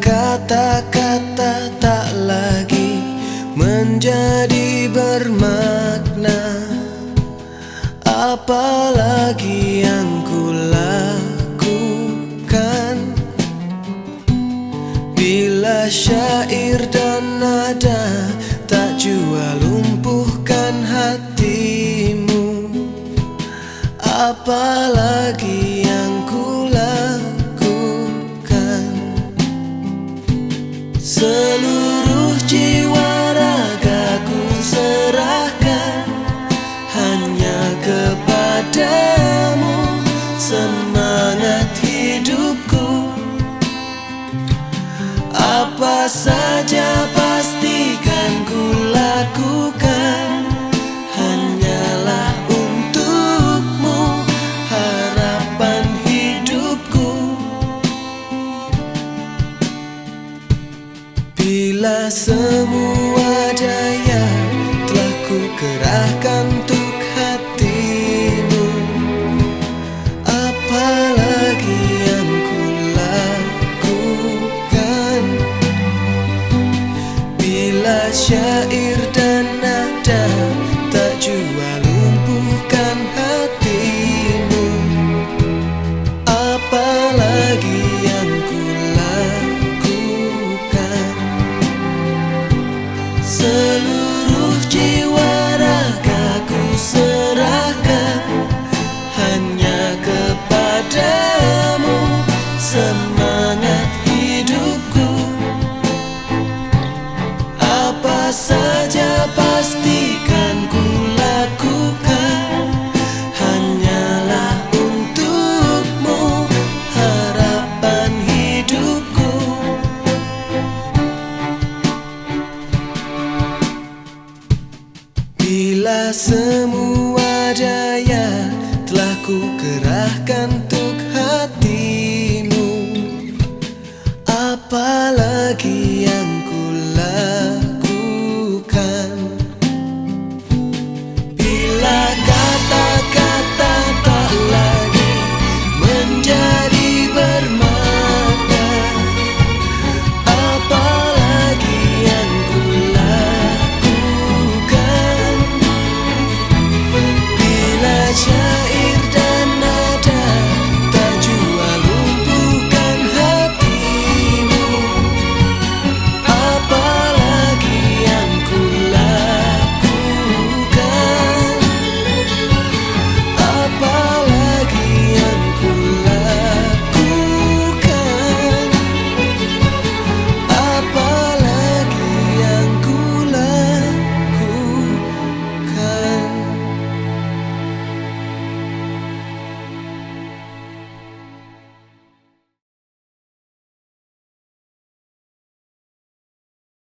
Kata-kata tak lagi menjadi bermakna. Apalagi yang ku lakukan Bila syair dan nada tak jua lumpuhkan hatimu Apalagi Seluruh jiwa ragaku serahkan Hanya kepadamu. Semangat hidupku. Apa saja pastikan ku lakukan Bila semua daya telah ku kerahkan untuk hatimu Apalagi yang ku lakukan Bila syair semangat hidupku. Apa saja pastikan ku lakukan Hanyalah untukmu harapan hidupku. Bila semua daya telah ku kerahkan untuk